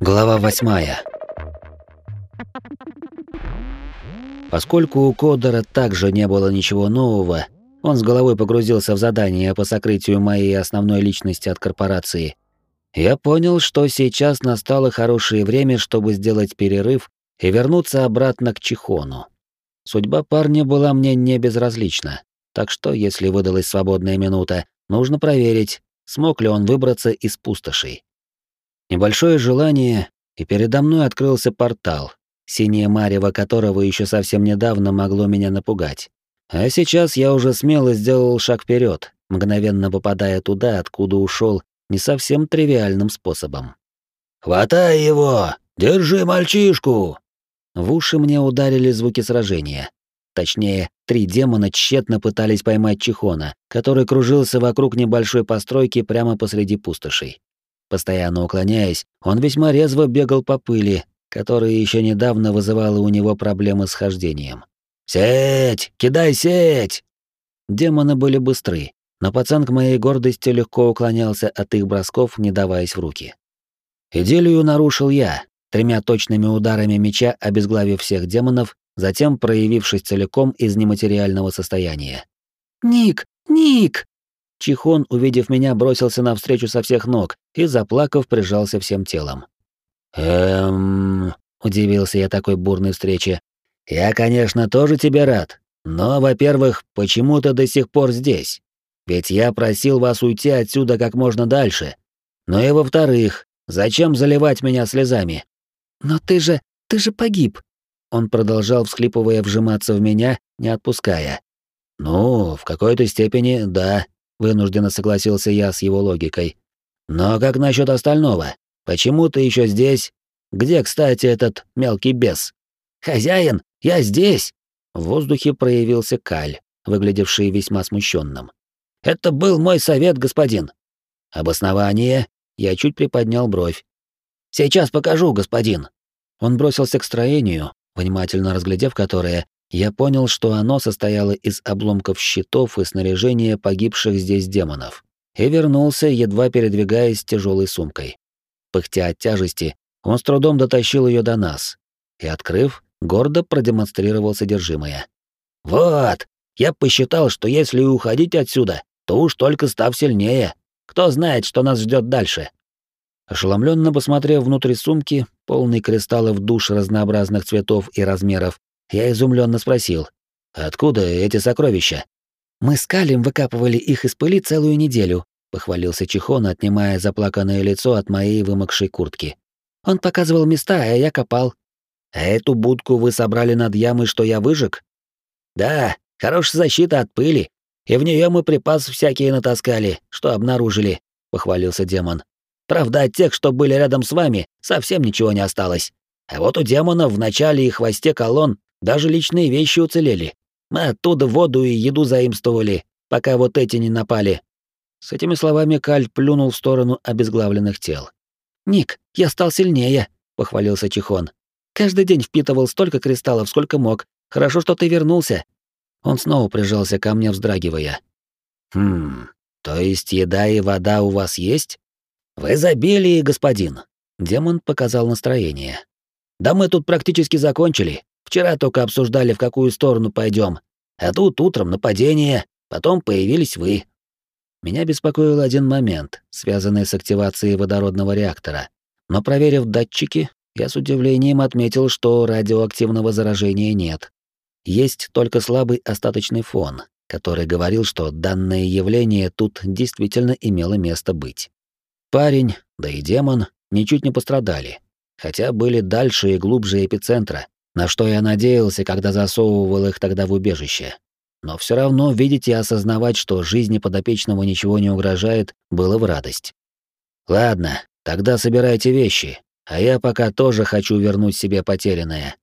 Глава восьмая. Поскольку у Кодера также не было ничего нового, он с головой погрузился в задание по сокрытию моей основной личности от корпорации. Я понял, что сейчас настало хорошее время, чтобы сделать перерыв и вернуться обратно к Чихону. Судьба парня была мне не безразлична, так что, если выдалась свободная минута, нужно проверить, смог ли он выбраться из пустошей. Небольшое желание, и передо мной открылся портал, синее марево которого еще совсем недавно могло меня напугать. А сейчас я уже смело сделал шаг вперед, мгновенно попадая туда, откуда ушел не совсем тривиальным способом. «Хватай его! Держи мальчишку!» В уши мне ударили звуки сражения. Точнее, три демона тщетно пытались поймать Чихона, который кружился вокруг небольшой постройки прямо посреди пустошей. Постоянно уклоняясь, он весьма резво бегал по пыли, которая еще недавно вызывала у него проблемы с хождением. «Сеть! Кидай сеть!» Демоны были быстры, но пацан к моей гордости легко уклонялся от их бросков, не даваясь в руки. Идиллию нарушил я, тремя точными ударами меча обезглавив всех демонов, затем проявившись целиком из нематериального состояния. «Ник! Ник!» Чихон, увидев меня, бросился навстречу со всех ног и, заплакав, прижался всем телом. «Эм...» — удивился я такой бурной встрече. «Я, конечно, тоже тебе рад, но, во-первых, почему ты до сих пор здесь? Ведь я просил вас уйти отсюда как можно дальше. Ну и во-вторых, зачем заливать меня слезами?» «Но ты же... ты же погиб!» Он продолжал, всхлипывая, вжиматься в меня, не отпуская. «Ну, в какой-то степени, да», — вынужденно согласился я с его логикой. «Но как насчет остального? Почему ты еще здесь? Где, кстати, этот мелкий бес?» «Хозяин, я здесь!» В воздухе проявился Каль, выглядевший весьма смущенным. «Это был мой совет, господин». «Обоснование?» Я чуть приподнял бровь. «Сейчас покажу, господин». Он бросился к строению, внимательно разглядев которое, я понял, что оно состояло из обломков щитов и снаряжения погибших здесь демонов, и вернулся, едва передвигаясь тяжелой сумкой. Пыхтя от тяжести, он с трудом дотащил ее до нас и, открыв, гордо продемонстрировал содержимое. «Вот! Я посчитал, что если уходить отсюда, то уж только став сильнее. Кто знает, что нас ждет дальше?» Ошеломленно посмотрев внутрь сумки, полный кристаллов душ разнообразных цветов и размеров, я изумленно спросил, «Откуда эти сокровища?» «Мы с Калем выкапывали их из пыли целую неделю», — похвалился Чихон, отнимая заплаканное лицо от моей вымокшей куртки. «Он показывал места, а я копал». «А эту будку вы собрали над ямой, что я выжег?» «Да, хорошая защита от пыли, и в нее мы припасы всякие натаскали, что обнаружили», — похвалился демон. Правда, от тех, что были рядом с вами, совсем ничего не осталось. А вот у демонов в начале и хвосте колонн даже личные вещи уцелели. Мы оттуда воду и еду заимствовали, пока вот эти не напали». С этими словами Каль плюнул в сторону обезглавленных тел. «Ник, я стал сильнее», — похвалился Чихон. «Каждый день впитывал столько кристаллов, сколько мог. Хорошо, что ты вернулся». Он снова прижался ко мне, вздрагивая. «Хм, то есть еда и вода у вас есть?» «В изобилии, господин!» Демон показал настроение. «Да мы тут практически закончили. Вчера только обсуждали, в какую сторону пойдем. А тут утром нападение, потом появились вы». Меня беспокоил один момент, связанный с активацией водородного реактора. Но проверив датчики, я с удивлением отметил, что радиоактивного заражения нет. Есть только слабый остаточный фон, который говорил, что данное явление тут действительно имело место быть. Парень, да и демон ничуть не пострадали, хотя были дальше и глубже эпицентра, на что я надеялся, когда засовывал их тогда в убежище. Но все равно видеть и осознавать, что жизни подопечного ничего не угрожает, было в радость. Ладно, тогда собирайте вещи, а я пока тоже хочу вернуть себе потерянное.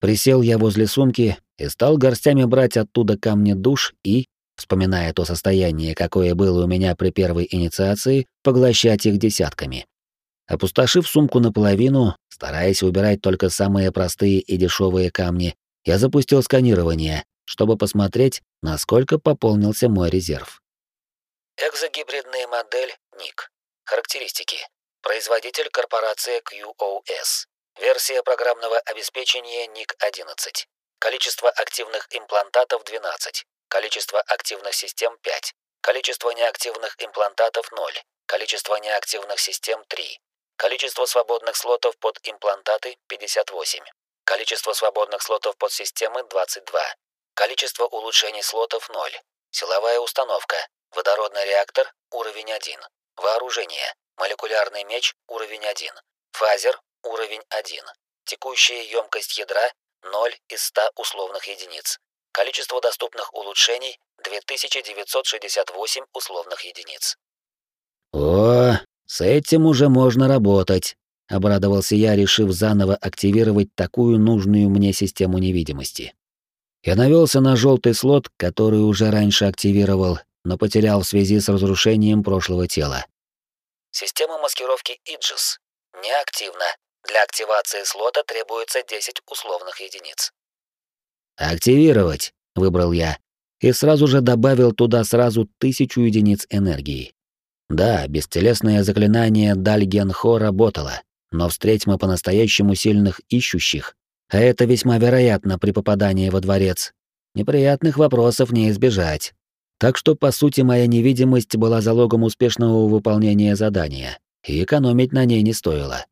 Присел я возле сумки и стал горстями брать оттуда камни душ и, вспоминая то состояние, какое было у меня при первой инициации, поглощать их десятками. Опустошив сумку наполовину, стараясь выбирать только самые простые и дешевые камни, я запустил сканирование, чтобы посмотреть, насколько пополнился мой резерв. Экзогибридная модель НИК. Характеристики. Производитель корпорация QOS. Версия программного обеспечения NIC-11. Количество активных имплантатов 12. Количество активных систем 5. Количество неактивных имплантатов 0. Количество неактивных систем 3. Количество свободных слотов под имплантаты 58. Количество свободных слотов под системы 22. Количество улучшений слотов 0. Силовая установка. Водородный реактор уровень 1. Вооружение. Молекулярный меч уровень 1. Фазер уровень 1. Текущая емкость ядра 0 из 100 условных единиц. Количество доступных улучшений 2968 условных единиц. О, с этим уже можно работать, обрадовался я, решив заново активировать такую нужную мне систему невидимости. Я навелся на желтый слот, который уже раньше активировал, но потерял в связи с разрушением прошлого тела. Система маскировки Иджис неактивна. Для активации слота требуется 10 условных единиц. «Активировать», — выбрал я, и сразу же добавил туда сразу тысячу единиц энергии. Да, бестелесное заклинание Дальгенхо работало, но встреть мы по-настоящему сильных ищущих, а это весьма вероятно при попадании во дворец. Неприятных вопросов не избежать. Так что, по сути, моя невидимость была залогом успешного выполнения задания, и экономить на ней не стоило.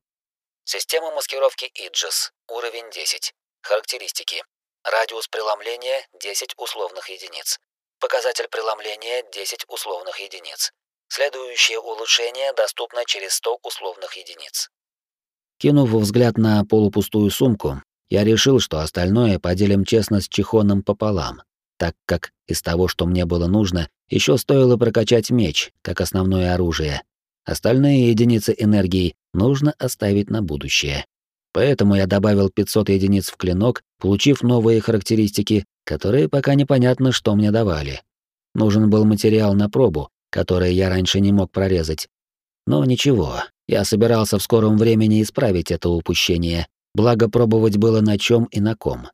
Система маскировки Иджис, уровень 10. Характеристики. Радиус преломления 10 условных единиц. Показатель преломления 10 условных единиц. Следующее улучшение доступно через 100 условных единиц. Кинув взгляд на полупустую сумку, я решил, что остальное поделим честно с Чехоном пополам, так как из того, что мне было нужно, еще стоило прокачать меч, как основное оружие. Остальные единицы энергии нужно оставить на будущее. Поэтому я добавил 500 единиц в клинок, получив новые характеристики, которые пока непонятно, что мне давали. Нужен был материал на пробу, который я раньше не мог прорезать. Но ничего, я собирался в скором времени исправить это упущение, благо пробовать было на чем и на ком.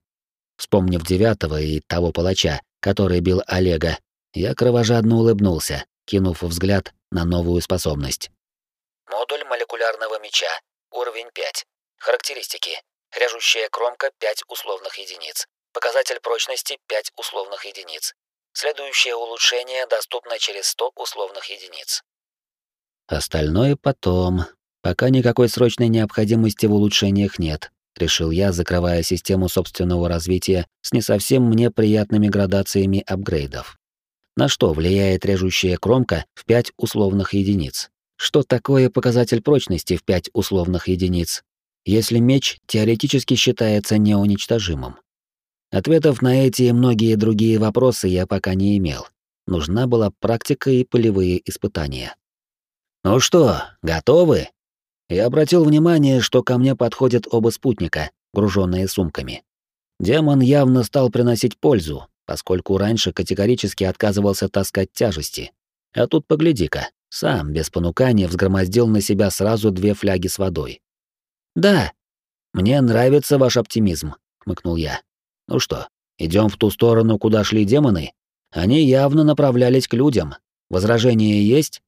Вспомнив девятого и того палача, который бил Олега, я кровожадно улыбнулся, кинув взгляд на новую способность. Модуль молекулярного меча. Уровень 5. Характеристики. Режущая кромка 5 условных единиц. Показатель прочности 5 условных единиц. Следующее улучшение доступно через 100 условных единиц. Остальное потом. Пока никакой срочной необходимости в улучшениях нет, решил я, закрывая систему собственного развития с не совсем мне приятными градациями апгрейдов. На что влияет режущая кромка в 5 условных единиц? Что такое показатель прочности в 5 условных единиц? Если меч теоретически считается неуничтожимым? Ответов на эти и многие другие вопросы я пока не имел. Нужна была практика и полевые испытания. «Ну что, готовы?» Я обратил внимание, что ко мне подходят оба спутника, груженные сумками. Демон явно стал приносить пользу, поскольку раньше категорически отказывался таскать тяжести. А тут погляди-ка, сам без понукания взгромоздил на себя сразу две фляги с водой. Да. Мне нравится ваш оптимизм, хмыкнул я. Ну что, идем в ту сторону, куда шли демоны? Они явно направлялись к людям. Возражения есть?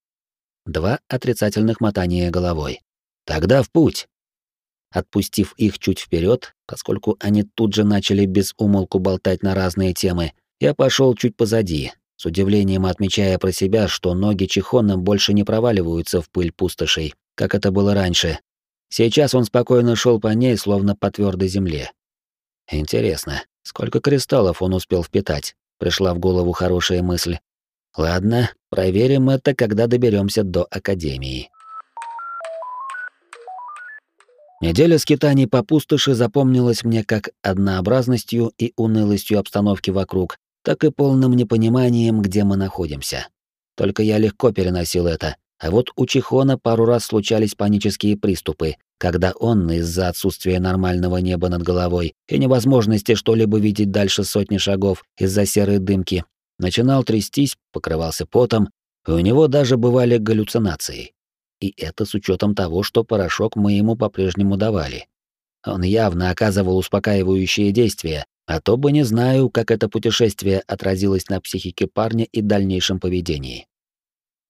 Два отрицательных мотания головой. Тогда в путь. Отпустив их чуть вперед, поскольку они тут же начали без умолку болтать на разные темы, я пошел чуть позади, с удивлением отмечая про себя, что ноги Чихона больше не проваливаются в пыль пустошей, как это было раньше, Сейчас он спокойно шел по ней, словно по твердой земле. Интересно, сколько кристаллов он успел впитать? Пришла в голову хорошая мысль. Ладно, проверим это, когда доберемся до академии. Неделя скитаний по пустоши запомнилась мне как однообразностью и унылостью обстановки вокруг, так и полным непониманием, где мы находимся. Только я легко переносил это, а вот у Чихона пару раз случались панические приступы, когда он из-за отсутствия нормального неба над головой и невозможности что-либо видеть дальше сотни шагов из-за серой дымки, начинал трястись, покрывался потом, и у него даже бывали галлюцинации. И это с учетом того, что порошок мы ему по-прежнему давали. Он явно оказывал успокаивающее действие, а то бы не знаю, как это путешествие отразилось на психике парня и дальнейшем поведении.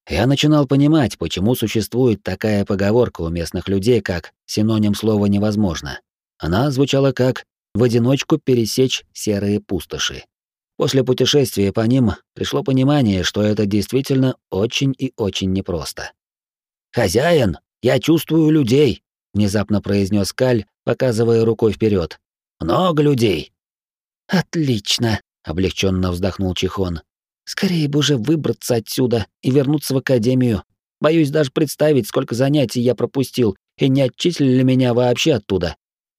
Я начинал понимать, почему существует такая поговорка у местных людей, как синоним слова «невозможно». Она звучала как «в одиночку пересечь серые пустоши». После путешествия по ним пришло понимание, что это действительно очень и очень непросто. «Хозяин, я чувствую людей», — внезапно произнес Каль, показывая рукой вперед. «Много людей». «Отлично», — облегченно вздохнул Чихон. «Скорее бы уже выбраться отсюда и вернуться в академию. Боюсь даже представить, сколько занятий я пропустил, и не отчислили меня вообще оттуда».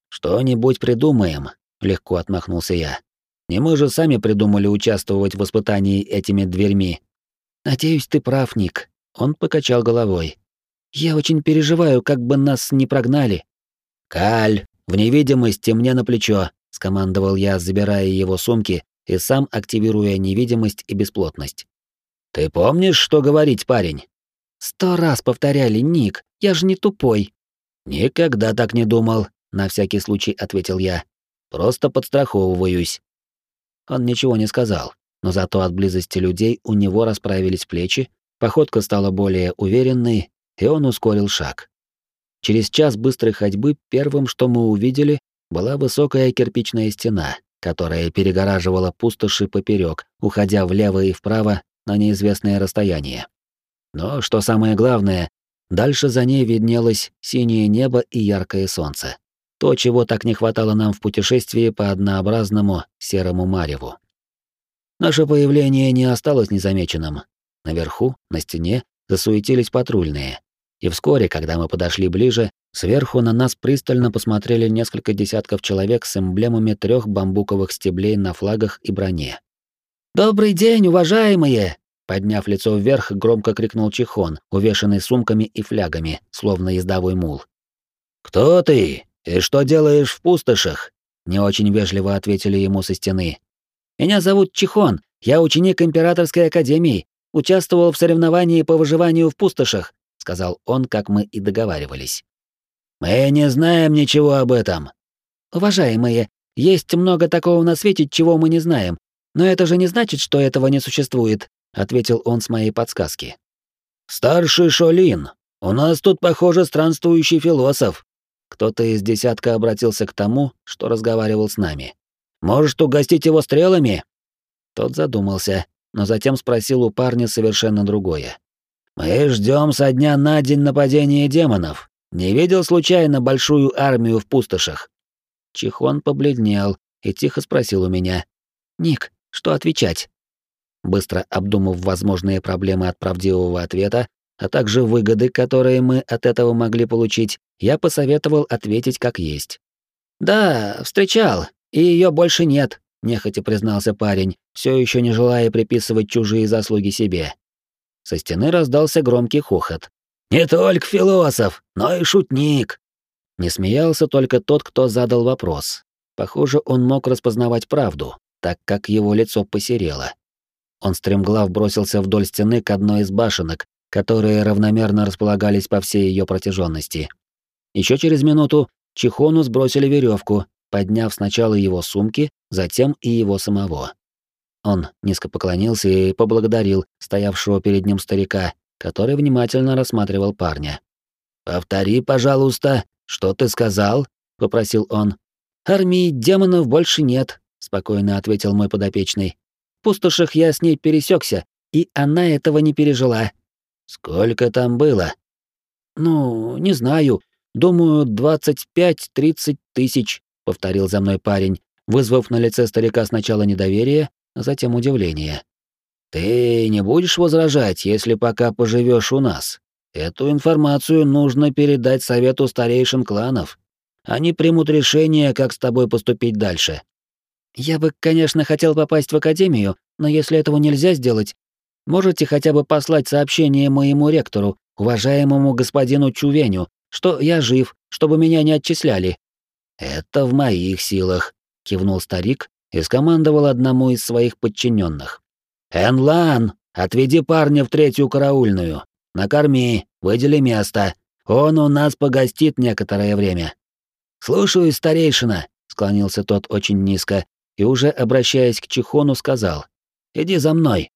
«Что-нибудь придумаем», — легко отмахнулся я. Не мы же сами придумали участвовать в испытании этими дверьми. Надеюсь, ты прав, Ник. Он покачал головой. Я очень переживаю, как бы нас не прогнали. Каль, в невидимости мне на плечо, скомандовал я, забирая его сумки и сам активируя невидимость и бесплотность. Ты помнишь, что говорить, парень? Сто раз повторяли, Ник. Я же не тупой. Никогда так не думал, на всякий случай ответил я. Просто подстраховываюсь. Он ничего не сказал, но зато от близости людей у него расправились плечи, походка стала более уверенной, и он ускорил шаг. Через час быстрой ходьбы первым, что мы увидели, была высокая кирпичная стена, которая перегораживала пустоши поперек, уходя влево и вправо на неизвестное расстояние. Но, что самое главное, дальше за ней виднелось синее небо и яркое солнце. То, чего так не хватало нам в путешествии по однообразному серому мареву. Наше появление не осталось незамеченным. Наверху, на стене, засуетились патрульные. И вскоре, когда мы подошли ближе, сверху на нас пристально посмотрели несколько десятков человек с эмблемами трех бамбуковых стеблей на флагах и броне. «Добрый день, уважаемые!» Подняв лицо вверх, громко крикнул Чихон, увешанный сумками и флягами, словно ездовой мул. «Кто ты?» «И что делаешь в пустошах?» — не очень вежливо ответили ему со стены. «Меня зовут Чихон, я ученик Императорской Академии, участвовал в соревновании по выживанию в пустошах», — сказал он, как мы и договаривались. «Мы не знаем ничего об этом». «Уважаемые, есть много такого на свете, чего мы не знаем, но это же не значит, что этого не существует», — ответил он с моей подсказки. «Старший Шолин, у нас тут, похоже, странствующий философ», кто-то из десятка обратился к тому, что разговаривал с нами. «Может, угостить его стрелами?» Тот задумался, но затем спросил у парня совершенно другое. «Мы ждем со дня на день нападения демонов. Не видел случайно большую армию в пустошах?» Чихон побледнел и тихо спросил у меня. «Ник, что отвечать?» Быстро обдумав возможные проблемы от правдивого ответа, а также выгоды, которые мы от этого могли получить, я посоветовал ответить как есть. «Да, встречал, и ее больше нет», — нехотя признался парень, все еще не желая приписывать чужие заслуги себе. Со стены раздался громкий хохот. «Не только философ, но и шутник!» Не смеялся только тот, кто задал вопрос. Похоже, он мог распознавать правду, так как его лицо посерело. Он стремглав бросился вдоль стены к одной из башенок, которые равномерно располагались по всей ее протяженности. Еще через минуту Чихону сбросили веревку, подняв сначала его сумки, затем и его самого. Он низко поклонился и поблагодарил стоявшего перед ним старика, который внимательно рассматривал парня. «Повтори, пожалуйста, что ты сказал?» — попросил он. «Армии демонов больше нет», — спокойно ответил мой подопечный. «В пустошах я с ней пересекся, и она этого не пережила». «Сколько там было?» «Ну, не знаю. Думаю, двадцать-пять-тридцать тысяч, повторил за мной парень, вызвав на лице старика сначала недоверие, а затем удивление. Ты не будешь возражать, если пока поживешь у нас? Эту информацию нужно передать совету старейшин кланов. Они примут решение, как с тобой поступить дальше. Я бы, конечно, хотел попасть в академию, но если этого нельзя сделать, можете хотя бы послать сообщение моему ректору, уважаемому господину Чувеню, что я жив, чтобы меня не отчисляли. Это в моих силах, кивнул старик и скомандовал одному из своих подчиненных. Энлан, отведи парня в третью караульную. Накорми, выдели место. Он у нас погостит некоторое время. Слушаю, старейшина, склонился тот очень низко и уже обращаясь к Чихону сказал: Иди за мной.